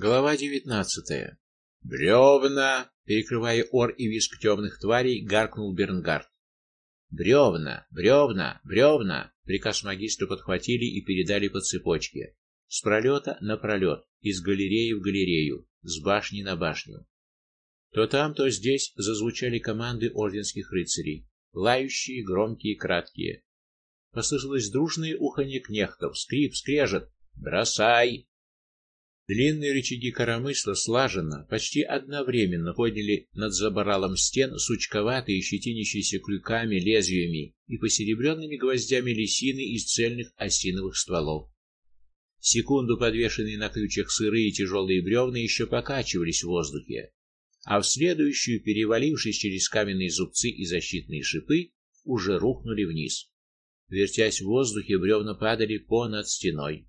Глава девятнадцатая. Бревна, перекрывая ор и визг темных тварей, гаркнул Бернгард. Бревна, бревна, бревна! Приказ магистру подхватили и передали по цепочке. С пролета на пролет, из галереи в галерею, с башни на башню. То там, то здесь зазвучали команды орденских рыцарей, лающие, громкие, краткие. Послышалось дружное уханье кнехтов, скрип, скрежет. "Бросай!" Длинные рычаги коромысла слаженно, почти одновременно подняли над заборалом стен сучковатые, щетинящиеся крюками, лезвиями и посеребренными гвоздями лисины из цельных осиновых стволов. Секунду подвешенные на крючьях сырые тяжелые бревна еще покачивались в воздухе, а в следующую, перевалившись через каменные зубцы и защитные шипы, уже рухнули вниз. Вертясь в воздухе, бревна падали понад стеной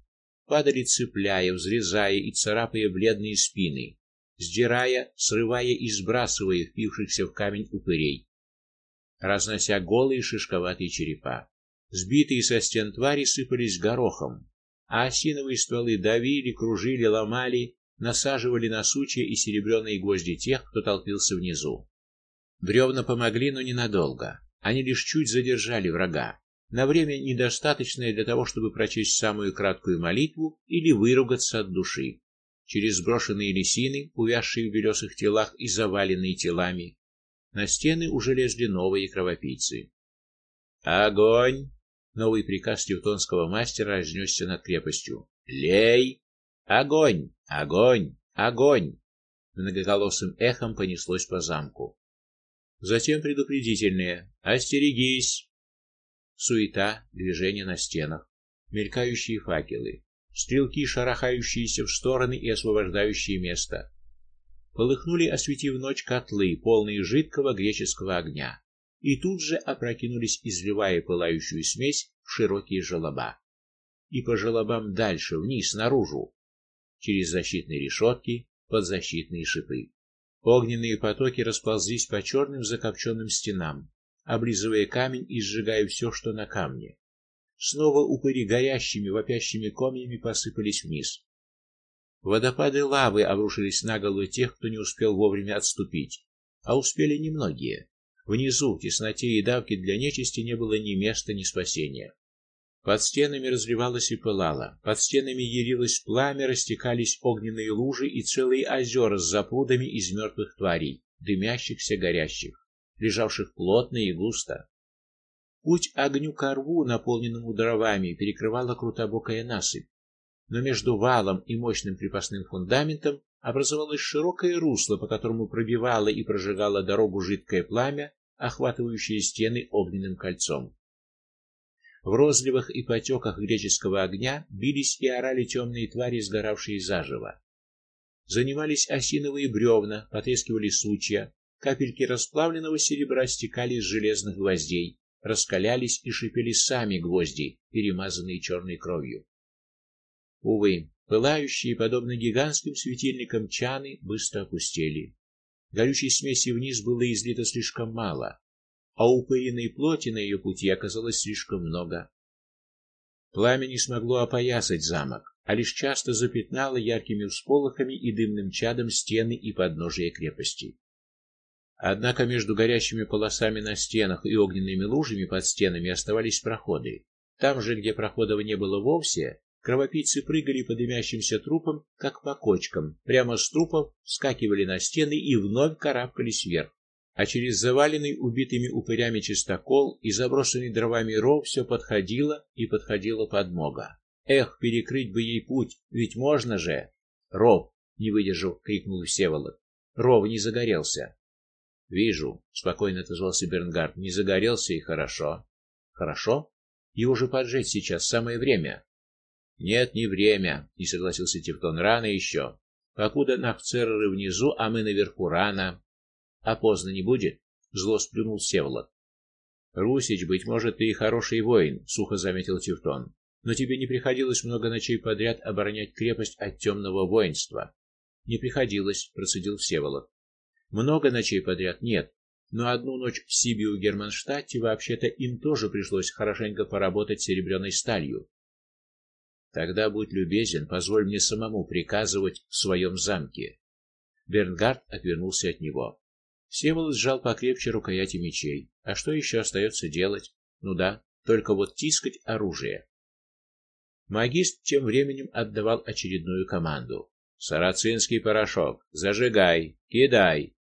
падали цепляя, взрезая и царапая бледные спины, сдирая, срывая и сбрасывая впившихся в камень упырей, разнося голые шишковатые черепа. Сбитые со стен твари сыпались горохом, а осиновые стволы давили, кружили, ломали, насаживали на сучья и серебряные гвозди тех, кто толпился внизу. Бревна помогли, но ненадолго. Они лишь чуть задержали врага на время недостаточное для того, чтобы прочесть самую краткую молитву или выругаться от души. Через сброшенные лисины, увязшие в белесых телах и заваленные телами, на стены уже лезли новые кровопийцы. Огонь! Новый приказ тевтонского мастера разнесся над крепостью. Лей! Огонь! Огонь! Огонь! Многоголосым эхом понеслось по замку. Затем предупредительное: "Остерегись!" Суета, движение на стенах, мелькающие факелы, стрелки, шарахающиеся в стороны и освобождающие место. Полыхнули, осветив ночь котлы, полные жидкого греческого огня, и тут же опрокинулись, изливая пылающую смесь в широкие желоба. И по желобам дальше, вниз, наружу, через защитные решетки, под защитные шипы. Огненные потоки расползлись по черным закопченным стенам, облизывая камень и сжигая все, что на камне. Снова упыри горящими, вопящими комьями посыпались вниз. Водопады лавы обрушились на головы тех, кто не успел вовремя отступить, а успели немногие. Внизу, в тесноте и давке для нечисти не было ни места, ни спасения. Под стенами разливалось и пылало, под стенами ярилось пламя, растекались огненные лужи и целые озера с запрудами из мертвых тварей, дымящихся, горящих лежавших плотно и густо. Путь огню ко рву, наполненному дровами, перекрывала крутобокая насыпь, но между валом и мощным крепостным фундаментом образовалось широкое русло, по которому пробивало и прожигало дорогу жидкое пламя, охватывающее стены огненным кольцом. В розливах и потеках греческого огня бились и орали темные твари, сгоравшие заживо. Занимались осиновые бревна, потрескивали сучья, Капельки расплавленного серебра стекали из железных гвоздей, раскалялись и шипели сами гвозди, перемазанные черной кровью. Увы, пылающие, подобно гигантским светильникам чаны, быстро опустели. Горючей смеси вниз было излито слишком мало, а упыренной плоти на ее пути оказалось слишком много. Пламя не смогло опоясать замок, а лишь часто запятнало яркими всполохами и дымным чадом стены и подножия крепости. Однако между горящими полосами на стенах и огненными лужами под стенами оставались проходы. Там же, где проходов не было вовсе, кровопийцы прыгали по дымящимся трупам, как по кочкам, прямо с трупов вскакивали на стены и вновь карабкались вверх. А через заваленный убитыми упырями чистокол и заброшенный дровами ров все подходило и подходило подмога. Эх, перекрыть бы ей путь, ведь можно же. Ров, не выдержав, крикнул Всеволод. Ров не загорелся. Вижу, спокойно отозвался Бернгард. Не загорелся и хорошо. Хорошо? Его же поджечь сейчас самое время. Нет, не время, не согласился Тевтон. Рано еще. Покуда нахцеры внизу, а мы наверху рано. А поздно не будет? Зло сплюнул Всеволод. Русич, быть может, ты и хороший воин, сухо заметил Тевтон. Но тебе не приходилось много ночей подряд оборонять крепость от темного воинства. Не приходилось, процедил Всеволод. Много ночей подряд нет, но одну ночь в Сибиу Германштадте вообще-то им тоже пришлось хорошенько поработать серебряной сталью. Тогда будь любезен, позволь мне самому приказывать в своем замке. Бернгард отвернулся от него. Всеволод сжал покрепче рукояти мечей. А что еще остается делать? Ну да, только вот тискать оружие. Магист тем временем отдавал очередную команду. Сарацинский порошок, зажигай, кидай.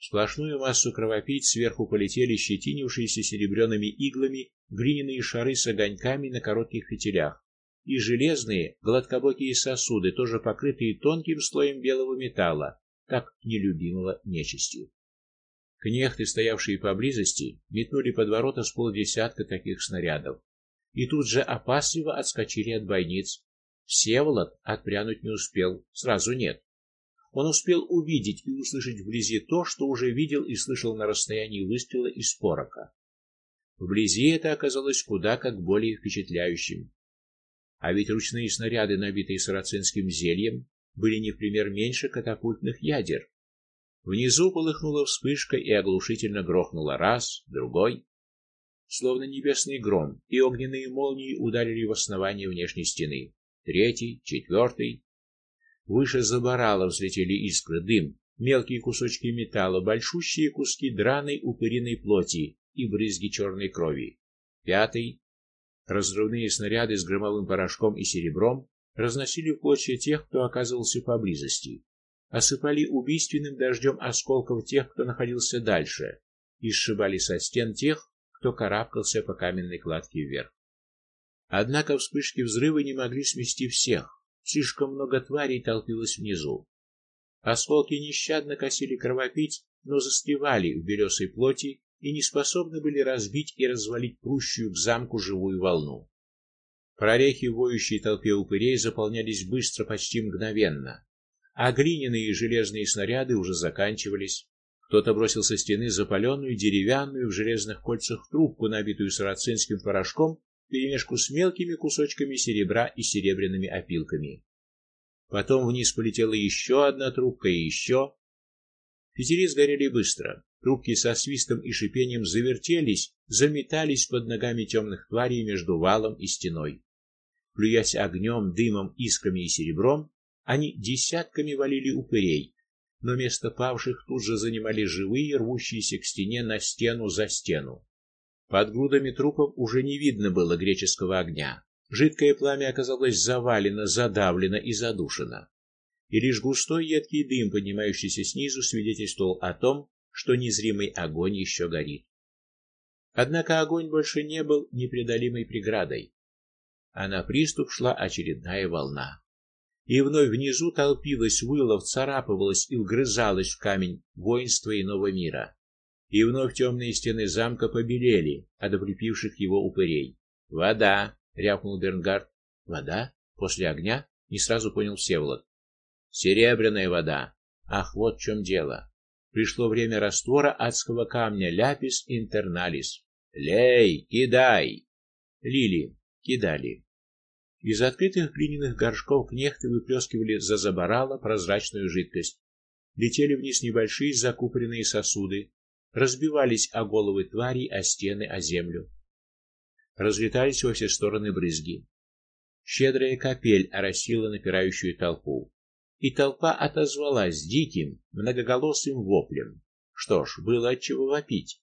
Сплошную массу кровопийц сверху полетели щетинившиеся серебряными иглами глиняные шары с огоньками на коротких фитилях и железные гладкобокие сосуды, тоже покрытые тонким слоем белого металла, так нелюбимого нечистью. Кнехты, стоявшие поблизости, метнули под ворота с полдесятка таких снарядов, и тут же опасливо отскочили от бойниц. Всеволод отпрянуть не успел, сразу нет. Он успел увидеть и услышать вблизи то, что уже видел и слышал на расстоянии выстрела из порока. Вблизи это оказалось куда как более впечатляющим. А ведь ручные снаряды, набитые сарацинским зельем, были не в пример меньше катапультных ядер. Внизу полыхнула вспышка и оглушительно грохнула раз, другой, словно небесный гром, и огненные молнии ударили в основание внешней стены. Третий, четвертый. Выше забарала взлетели искры, дым, мелкие кусочки металла, большущие куски драной упыриной плоти и брызги черной крови. Пятый, Разрывные снаряды с громовым порошком и серебром разносили в клочья тех, кто оказывался поблизости, осыпали убийственным дождем осколков тех, кто находился дальше, и сшибали со стен тех, кто карабкался по каменной кладке вверх. Однако вспышки взрыва не могли смести всех. Слишком много тварей толпилось внизу. Осколки нещадно косили кровопийц, но застревали в белесой плоти и не способны были разбить и развалить прущую к замку живую волну. Прорехи в воющей толпе упырей заполнялись быстро, почти мгновенно, а глиняные и железные снаряды уже заканчивались. Кто-то бросил со стены запаленную деревянную в железных кольцах трубку, набитую сарацинским порошком, вперемешку с мелкими кусочками серебра и серебряными опилками. Потом вниз полетела еще одна трубка и еще. Фитили сгорели быстро. Трубки со свистом и шипением завертелись, заметались под ногами темных тварей между валом и стеной. Плюясь огнем, дымом, искрами и серебром, они десятками валили упырей, но место павших тут же занимали живые, рвущиеся к стене на стену за стену. Под грудами трупов уже не видно было греческого огня. Жидкое пламя оказалось завалено, задавлено и задушено. И лишь густой едкий дым, поднимающийся снизу, свидетельствовал о том, что незримый огонь еще горит. Однако огонь больше не был непреодолимой преградой, а на приступ шла очередная волна. И вновь внизу толпилось, выло, царапывалось и вгрызалось в камень воинство иного мира. И вновь темные стены замка побелели от облепивших его упырей. "Вода", рявкнул Бернгард. "Вода? После огня?" не сразу понял Всеволод. "Серебряная вода. Ах, вот в чем дело. Пришло время раствора адского камня ляпис интерналис. Лей, кидай. Лили кидали. Из открытых глиняных горшков кнехты выплескивали за забарало прозрачную жидкость. Летели вниз небольшие закупоренные сосуды, разбивались о головы тварей, о стены, о землю. Разлетались во все стороны брызги. Щедрая капель оросила напирающую толпу и толпа отозвалась диким, многоголосым воплем. Что ж, было от чего вопить.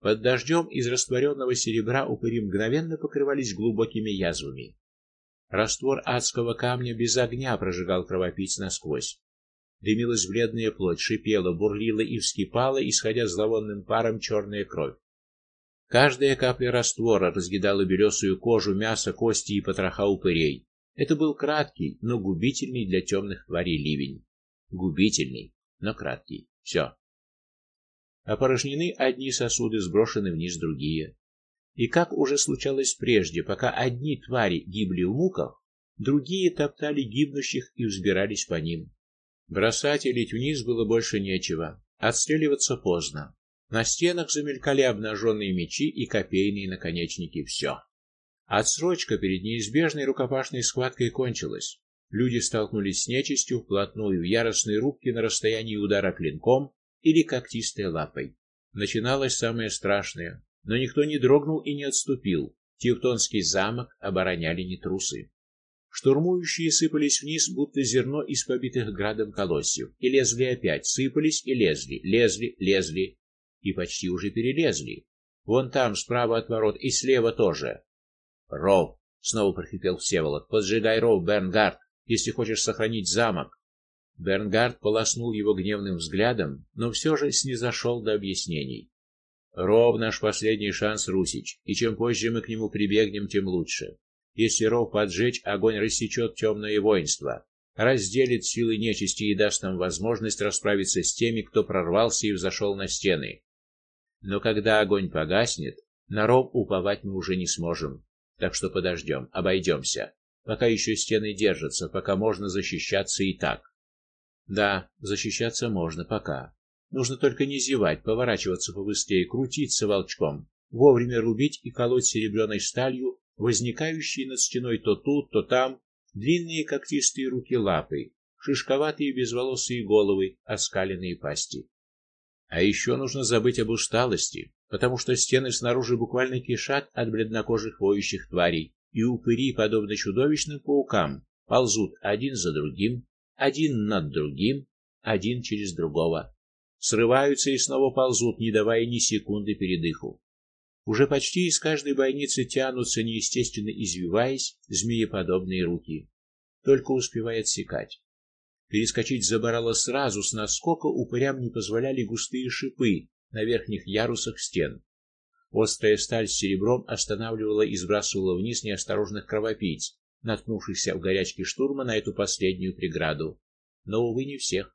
Под дождем из растворенного серебра упыри мгновенно покрывались глубокими язвами. Раствор адского камня без огня прожигал кровопийц насквозь. Дымилась бледная плоть, шипела, бурлила и вскипала, исходя зловонным паром черная кровь. Каждая капля раствора разъедала белесую кожу, мясо, кости и потроха упырей. Это был краткий, но губительный для темных тварей ливень. Губительный, но краткий. Все. Опорожнены одни сосуды, сброшены вниз другие. И как уже случалось прежде, пока одни твари гибли в муках, другие топтали гибнущих и взбирались по ним. Бросать и лить вниз было больше нечего. Отстреливаться поздно. На стенах замелькали обнаженные мечи и копейные наконечники. Все. Отсрочка перед неизбежной рукопашной схваткой кончилась. Люди столкнулись с нечистью вплотную в яростной рубке на расстоянии удара клинком или когтистой лапой. Начиналось самое страшное, но никто не дрогнул и не отступил. Тевтонский замок обороняли не трусы. Штурмующие сыпались вниз, будто зерно из побитых градом колосьев, и лезли опять, сыпались и лезли, лезли, лезли, и почти уже перелезли. Вон там, справа от ворот, и слева тоже. Ров, снова прохрипел Всеволод. Поджигай ров, Бернгард, если хочешь сохранить замок. Бернгард полоснул его гневным взглядом, но все же снизошел до объяснений. Ров наш последний шанс, Русич, и чем позже мы к нему прибегнем, тем лучше. Если ров поджечь, огонь рассечет темное воинство, разделит силы нечисти и даст нам возможность расправиться с теми, кто прорвался и взошел на стены. Но когда огонь погаснет, на ров уповать мы уже не сможем. Так что подождем, обойдемся, пока еще стены держатся, пока можно защищаться и так. Да, защищаться можно пока. Нужно только не зевать, поворачиваться побыстрее, крутиться волчком, вовремя рубить и колоть серебряной сталью возникающие над стеной то тут, то там длинные когтистые руки-лапы, шишковатые безволосые головы, оскаленные пасти. А еще нужно забыть об усталости, потому что стены снаружи буквально кишат от бледнокожих воющих тварей, и упыри, подобно чудовищным паукам, ползут один за другим, один над другим, один через другого, срываются и снова ползут, не давая ни секунды передыху. Уже почти из каждой бойницы тянутся, неестественно извиваясь, змееподобные руки. Только успевает секать. Перескочить заборало сразу с наскока упырям не позволяли густые шипы на верхних ярусах стен. Острая сталь с серебром останавливала и сбрасывала вниз неосторожных кровопийц, наткнувшихся в горячке штурма на эту последнюю преграду. Но увы, не всех.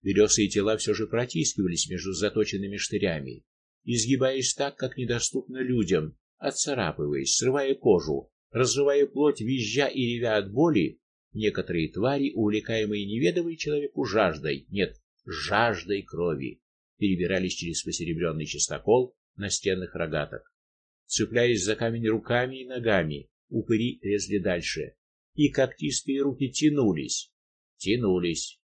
Белесые тела все же протискивались между заточенными штырями, изгибаясь так, как недоступно людям, отцарапываясь, срывая кожу, разрывая плоть, визжа и ревя от боли, некоторые твари, увлекаемые неведомой человеку жаждой, нет, жаждой крови, перебирались через посеребренный чистокол на стенных рогаток. Цепляясь за камень руками и ногами, упыри лезли дальше, и когтистые руки тянулись, тянулись,